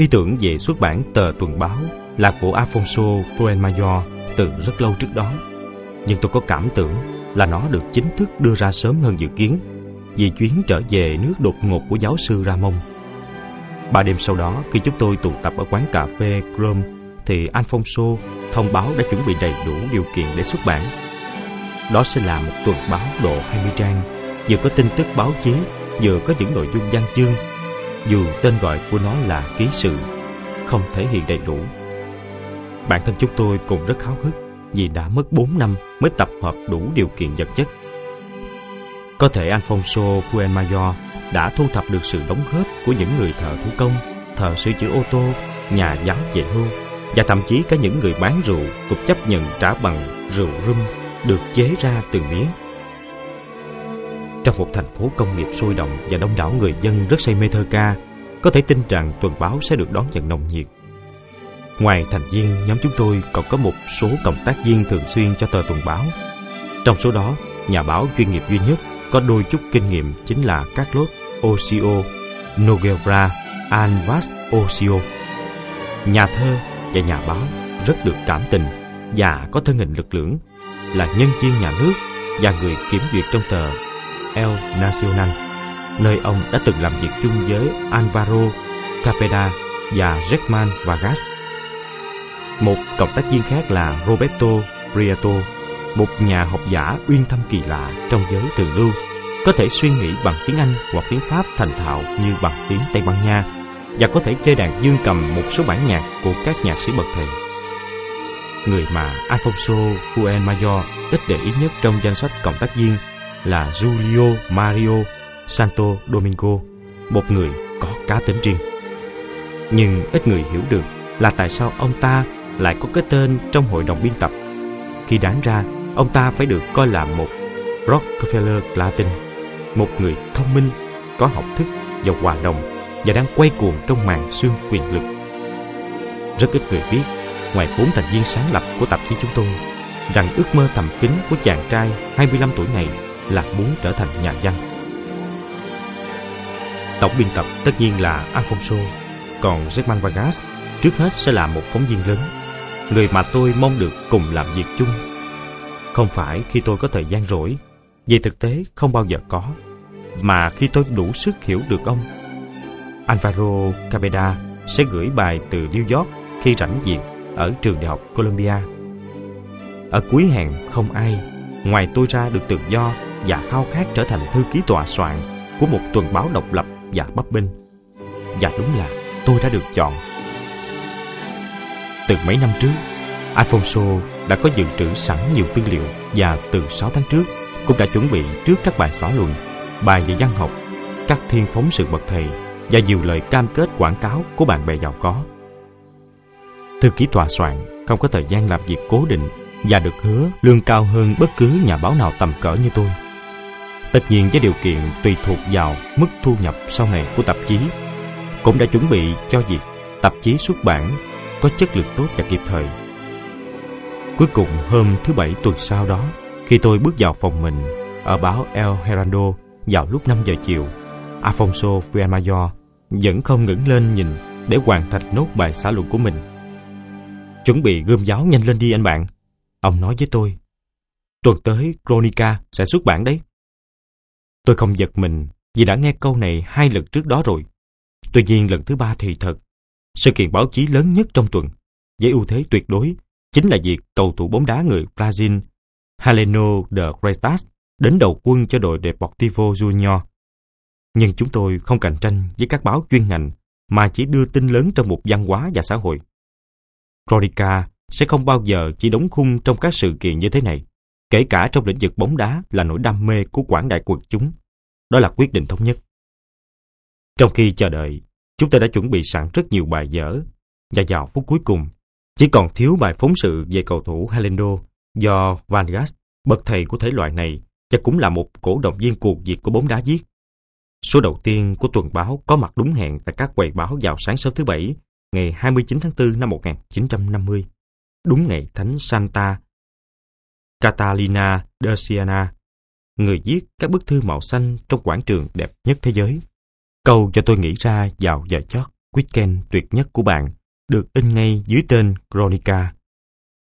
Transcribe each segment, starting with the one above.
Ý tưởng về xuất bản tờ tuần báo là của Alfonso Fuenmayor từ rất lâu trước đó. Nhưng tôi có cảm tưởng là nó được chính thức đưa ra sớm hơn dự kiến vì chuyến trở về nước đột ngột của giáo sư Ramon. Ba đêm sau đó, khi chúng tôi tụ tập ở quán cà phê Chrome, thì Alfonso thông báo đã chuẩn bị đầy đủ điều kiện để xuất bản. Đó sẽ là một tuần báo độ 20 trang, vừa có tin tức báo chí, vừa có những nội dung văn chương. Dù tên gọi của nó là ký sự, không thể hiện đầy đủ. Bản thân chúng tôi cũng rất háo hức vì đã mất 4 năm mới tập hợp đủ điều kiện vật chất. Có thể Alfonso Fuenmayor đã thu thập được sự đóng góp của những người thợ thủ công, thợ sửa chữa ô tô, nhà giáo về hưu và thậm chí cả những người bán rượu cũng chấp nhận trả bằng rượu rum được chế ra từ miếng. Trong một thành phố công nghiệp sôi động và đông đảo người dân rất say mê thơ ca, có thể tin rằng tuần báo sẽ được đón nhận nồng nhiệt. Ngoài thành viên, nhóm chúng tôi còn có một số cộng tác viên thường xuyên cho tờ tuần báo. Trong số đó, nhà báo chuyên nghiệp duy nhất có đôi chút kinh nghiệm chính là Carlos Ocio Nogueira Alvas Ocio. Nhà thơ và nhà báo rất được cảm tình và có thân hình lực lưỡng là nhân viên nhà nước và người kiểm duyệt trong tờ El Nacional, nơi ông đã từng làm việc chung với Alvaro Capeda và Germán Vargas. Một cộng tác viên khác là Roberto Prieto, một nhà học giả uyên thâm kỳ lạ trong giới từ lưu, có thể suy nghĩ bằng tiếng Anh hoặc tiếng Pháp thành thạo như bằng tiếng Tây Ban Nha và có thể chơi đàn dương cầm một số bản nhạc của các nhạc sĩ bậc thầy. Người mà Alfonso Fuenmayor ít để ý nhất trong danh sách cộng tác viên là Julio Mario Santo Domingo, một người có cá tính riêng. Nhưng ít người hiểu được là tại sao ông ta lại có cái tên trong hội đồng biên tập. Khi đáng ra, ông ta phải được coi là một Rockefeller Latin, một người thông minh, có học thức và hòa đồng và đang quay cuồng trong màn xương quyền lực. Rất ít người biết, ngoài bốn thành viên sáng lập của tạp chí chúng tôi, rằng ước mơ thầm kín của chàng trai 25 tuổi này là muốn trở thành nhà văn. Tổng biên tập tất nhiên là Alfonso, còn German Vargas trước hết sẽ là một phóng viên lớn, người mà tôi mong được cùng làm việc chung. Không phải khi tôi có thời gian rỗi, vì thực tế không bao giờ có, mà khi tôi đủ sức hiểu được ông Alvaro Cabeda sẽ gửi bài từ New York khi rảnh việc ở trường đại học Columbia. Ở cuối hàng không ai, ngoài tôi ra được tự do và khao khát trở thành thư ký tòa soạn của một tuần báo độc lập và bấp bênh. Và đúng là tôi đã được chọn. Từ mấy năm trước, Alfonso đã có dự trữ sẵn nhiều tư liệu và từ 6 tháng trước cũng đã chuẩn bị trước các bài xóa luận, bài về văn học, các thiên phóng sự bậc thầy và nhiều lời cam kết quảng cáo của bạn bè giàu có. Thư ký tòa soạn không có thời gian làm việc cố định và được hứa lương cao hơn bất cứ nhà báo nào tầm cỡ như tôi. Tất nhiên với điều kiện tùy thuộc vào mức thu nhập sau này của tạp chí, cũng đã chuẩn bị cho việc tạp chí xuất bản có chất lượng tốt và kịp thời. Cuối cùng hôm thứ bảy tuần sau đó, khi tôi bước vào phòng mình ở báo El Heraldo vào lúc 5 giờ chiều, Alfonso Fuenmayor vẫn không ngẩng lên nhìn để hoàn thành nốt bài xã luận của mình. Chuẩn bị gươm giáo nhanh lên đi anh bạn. Ông nói với tôi. Tuần tới Chronica sẽ xuất bản đấy. Tôi không giật mình vì đã nghe câu này hai lần trước đó rồi. Tuy nhiên lần thứ ba thì thật. Sự kiện báo chí lớn nhất trong tuần, với ưu thế tuyệt đối, chính là việc cầu thủ bóng đá người Brazil Heleno de Freitas đến đầu quân cho đội Deportivo Junior nhưng chúng tôi không cạnh tranh với các báo chuyên ngành mà chỉ đưa tin lớn trong một văn hóa và xã hội. Chronica sẽ không bao giờ chỉ đóng khung trong các sự kiện như thế này, kể cả trong lĩnh vực bóng đá là nỗi đam mê của quảng đại quần chúng. Đó là quyết định thống nhất. Trong khi chờ đợi, chúng tôi đã chuẩn bị sẵn rất nhiều bài dở và vào phút cuối cùng, chỉ còn thiếu bài phóng sự về cầu thủ Helendo do Van Gaal, bậc thầy của thể loại này và cũng là một cổ động viên cuộc diệt của bóng đá viết. Số đầu tiên của tuần báo có mặt đúng hẹn tại các quầy báo vào sáng sớm thứ Bảy, ngày 29 tháng 4 năm 1950, đúng ngày Thánh Santa Catalina de Siena, người viết các bức thư màu xanh trong quảng trường đẹp nhất thế giới. Câu cho tôi nghĩ ra vào giờ chót. weekend tuyệt nhất của bạn được in ngay dưới tên Chronica.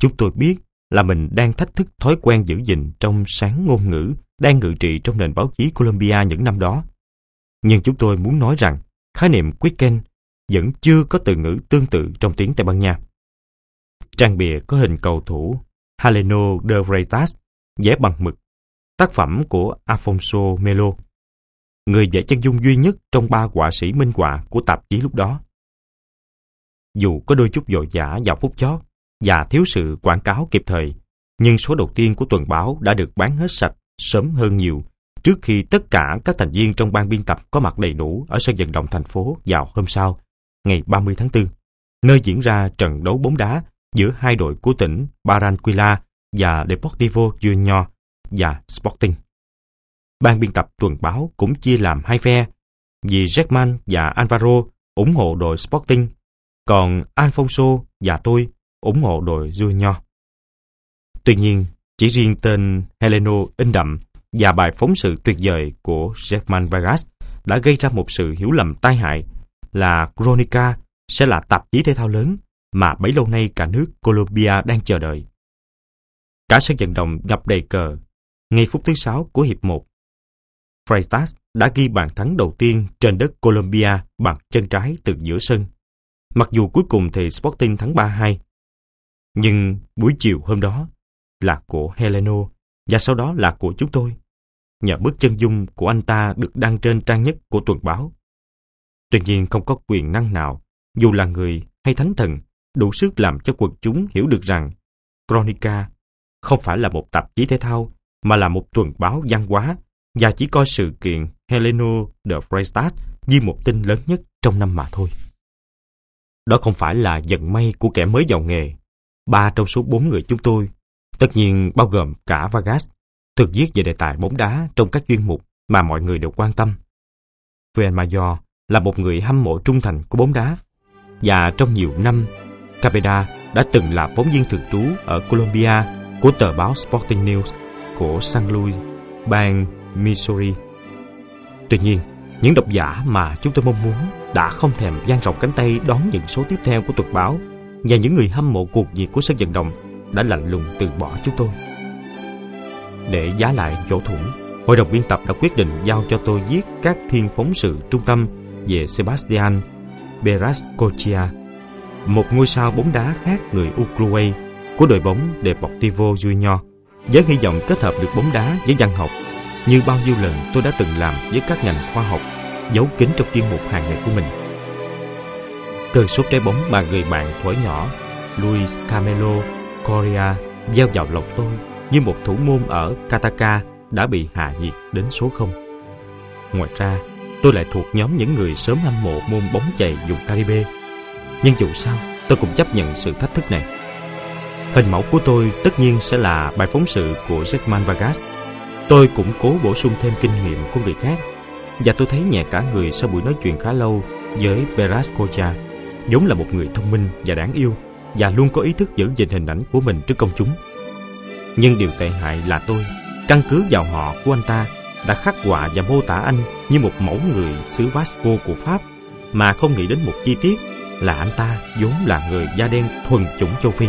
Chúng tôi biết là mình đang thách thức thói quen giữ gìn trong sáng ngôn ngữ đang ngự trị trong nền báo chí Colombia những năm đó. Nhưng chúng tôi muốn nói rằng khái niệm weekend vẫn chưa có từ ngữ tương tự trong tiếng Tây Ban Nha. Trang bìa có hình cầu thủ Haleno de Freitas vẽ bằng mực, tác phẩm của Afonso Melo, người vẽ chân dung duy nhất trong ba họa sĩ minh họa của tạp chí lúc đó. Dù có đôi chút dội dã vào phút chót và thiếu sự quảng cáo kịp thời, nhưng số đầu tiên của tuần báo đã được bán hết sạch sớm hơn nhiều trước khi tất cả các thành viên trong ban biên tập có mặt đầy đủ ở sân vận động thành phố vào hôm sau, ngày 30 tháng 4, nơi diễn ra trận đấu bóng đá giữa hai đội của tỉnh Barranquilla và Deportivo Junior và Sporting. Ban biên tập tuần báo cũng chia làm hai phe, vì Jackman và Alvaro ủng hộ đội Sporting, còn Alfonso và tôi ủng hộ đội Junior. Tuy nhiên, chỉ riêng tên Heleno in đậm và bài phóng sự tuyệt vời của Jackman Vargas đã gây ra một sự hiểu lầm tai hại là Cronica sẽ là tạp chí thể thao lớn mà bấy lâu nay cả nước Colombia đang chờ đợi. Cả sân vận động ngập đầy cờ. Ngay phút thứ sáu của hiệp 1, Freitas đã ghi bàn thắng đầu tiên trên đất Colombia bằng chân trái từ giữa sân. Mặc dù cuối cùng thì Sporting thắng 3-2. Nhưng buổi chiều hôm đó là của Heleno và sau đó là của chúng tôi. Nhờ bức chân dung của anh ta được đăng trên trang nhất của tuần báo. Tuy nhiên không có quyền năng nào, dù là người hay thánh thần, đủ sức làm cho quần chúng hiểu được rằng Chronica không phải là một tạp chí thể thao, mà là một tuần báo văn hóa và chỉ coi sự kiện Heleno de Freitas như một tin lớn nhất trong năm mà thôi. Đó không phải là vận may của kẻ mới vào nghề. Ba trong số bốn người chúng tôi, tất nhiên bao gồm cả Vargas, thực viết về đề tài bóng đá trong các chuyên mục mà mọi người đều quan tâm. Fuenmayor là một người hâm mộ trung thành của bóng đá và trong nhiều năm, Capeda đã từng là phóng viên thường trú ở Colombia của tờ báo Sporting News của San Luis, bang Missouri. Tuy nhiên, những độc giả mà chúng tôi mong muốn đã không thèm dang rộng cánh tay đón những số tiếp theo của tuần báo và những người hâm mộ cuộc diệt của sân vận động đã lạnh lùng từ bỏ chúng tôi. Để giá lại chỗ thủng, hội đồng biên tập đã quyết định giao cho tôi viết các thiên phóng sự trung tâm về Sebastian Berascochia, một ngôi sao bóng đá khác người Uruguay của đội bóng Deportivo Junior, với hy vọng kết hợp được bóng đá với văn học như bao nhiêu lần tôi đã từng làm với các ngành khoa học giấu kín trong chuyên mục hàng ngày của mình. Cơn sốt trái bóng mà người bạn thuở nhỏ Luis Camelo Correa gieo vào lòng tôi như một thủ môn ở Kataka đã bị hạ nhiệt đến số không. Ngoài ra, tôi lại thuộc nhóm những người sớm hâm mộ môn bóng chày dùng Caribe. Nhưng dù sao, tôi cũng chấp nhận sự thách thức này. Hình mẫu của tôi tất nhiên sẽ là bài phóng sự của Jackman Vargas. Tôi cũng cố bổ sung thêm kinh nghiệm của người khác và tôi thấy nhẹ cả người sau buổi nói chuyện khá lâu với Beras Kocha, vốn là một người thông minh và đáng yêu và luôn có ý thức giữ gìn hình ảnh của mình trước công chúng. Nhưng điều tệ hại là tôi, căn cứ vào họ của anh ta, đã khắc họa và mô tả anh như một mẫu người xứ Vasco của Pháp mà không nghĩ đến một chi tiết là anh ta vốn là người da đen thuần chủng châu Phi.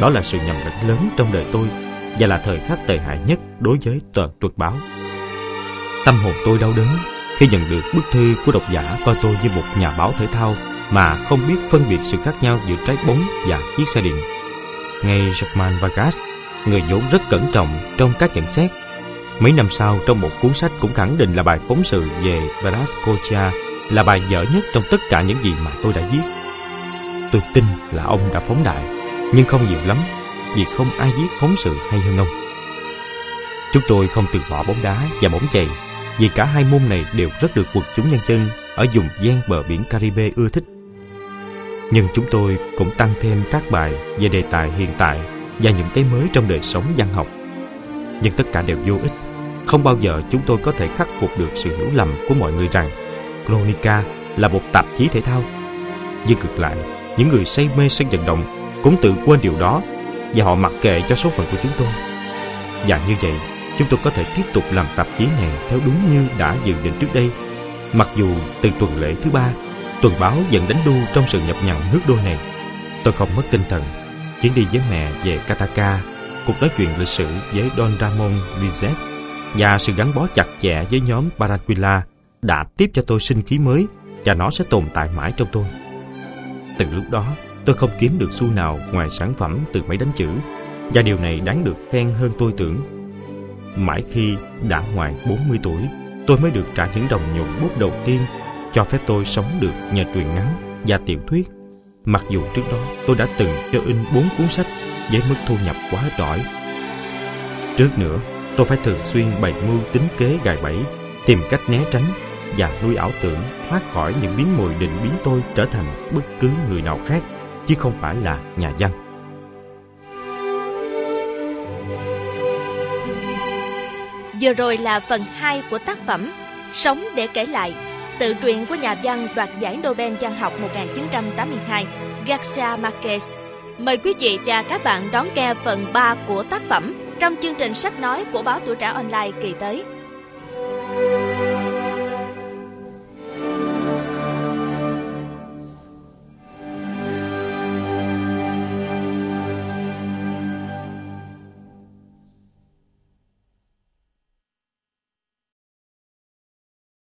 Đó là sự nhầm lẫn lớn trong đời tôi và là thời khắc tệ hại nhất đối với tờ tuật báo. Tâm hồn tôi đau đớn khi nhận được bức thư của độc giả coi tôi như một nhà báo thể thao mà không biết phân biệt sự khác nhau giữa trái bóng và chiếc xe điện. Ngay Jackman Vargas, người vốn rất cẩn trọng trong các nhận xét, mấy năm sau trong một cuốn sách cũng khẳng định là bài phóng sự về Velascocha là bài dở nhất trong tất cả những gì mà tôi đã viết. Tôi tin là ông đã phóng đại, nhưng không nhiều lắm, vì không ai viết phóng sự hay hơn ông. Chúng tôi không từ bỏ bóng đá và bóng chày, vì cả hai môn này đều rất được quần chúng nhân dân ở vùng ven bờ biển Caribe ưa thích. Nhưng chúng tôi cũng tăng thêm các bài về đề tài hiện tại và những cái mới trong đời sống văn học. Nhưng tất cả đều vô ích. Không bao giờ chúng tôi có thể khắc phục được sự hiểu lầm của mọi người rằng Chronica là một tạp chí thể thao. Nhưng ngược lại, những người say mê sân vận động cũng tự quên điều đó và họ mặc kệ cho số phận của chúng tôi. Và như vậy, chúng tôi có thể tiếp tục làm tạp chí này theo đúng như đã dự định trước đây. Mặc dù từ tuần lễ thứ ba, Tuần báo vẫn đánh đu trong sự nhập nhằn nước đôi này. Tôi không mất tinh thần. Chuyến đi với mẹ về Kataka, cuộc nói chuyện lịch sử với Don Ramon Vizet và sự gắn bó chặt chẽ với nhóm Barranquilla đã tiếp cho tôi sinh khí mới và nó sẽ tồn tại mãi trong tôi. Từ lúc đó, tôi không kiếm được xu nào ngoài sản phẩm từ máy đánh chữ và điều này đáng được khen hơn tôi tưởng. Mãi khi đã ngoài 40 tuổi, tôi mới được trả những đồng nhuận bút đầu tiên cho phép tôi sống được nhờ truyền ngắn và tiểu thuyết. Mặc dù trước đó tôi đã từng cho in bốn cuốn sách với mức thu nhập quá đỏi. Trước nữa, tôi phải thường xuyên bày mưu tính kế gài bẫy, tìm cách né tránh và nuôi ảo tưởng thoát khỏi những biến mồi định biến tôi trở thành bất cứ người nào khác, chứ không phải là nhà văn. Vừa rồi là phần 2 của tác phẩm Sống để kể lại, tự truyện của nhà văn đoạt giải Nobel văn học 1982 Garcia Marquez. Mời quý vị và các bạn đón nghe phần 3 của tác phẩm trong chương trình sách nói của báo Tuổi Trẻ Online kỳ tới.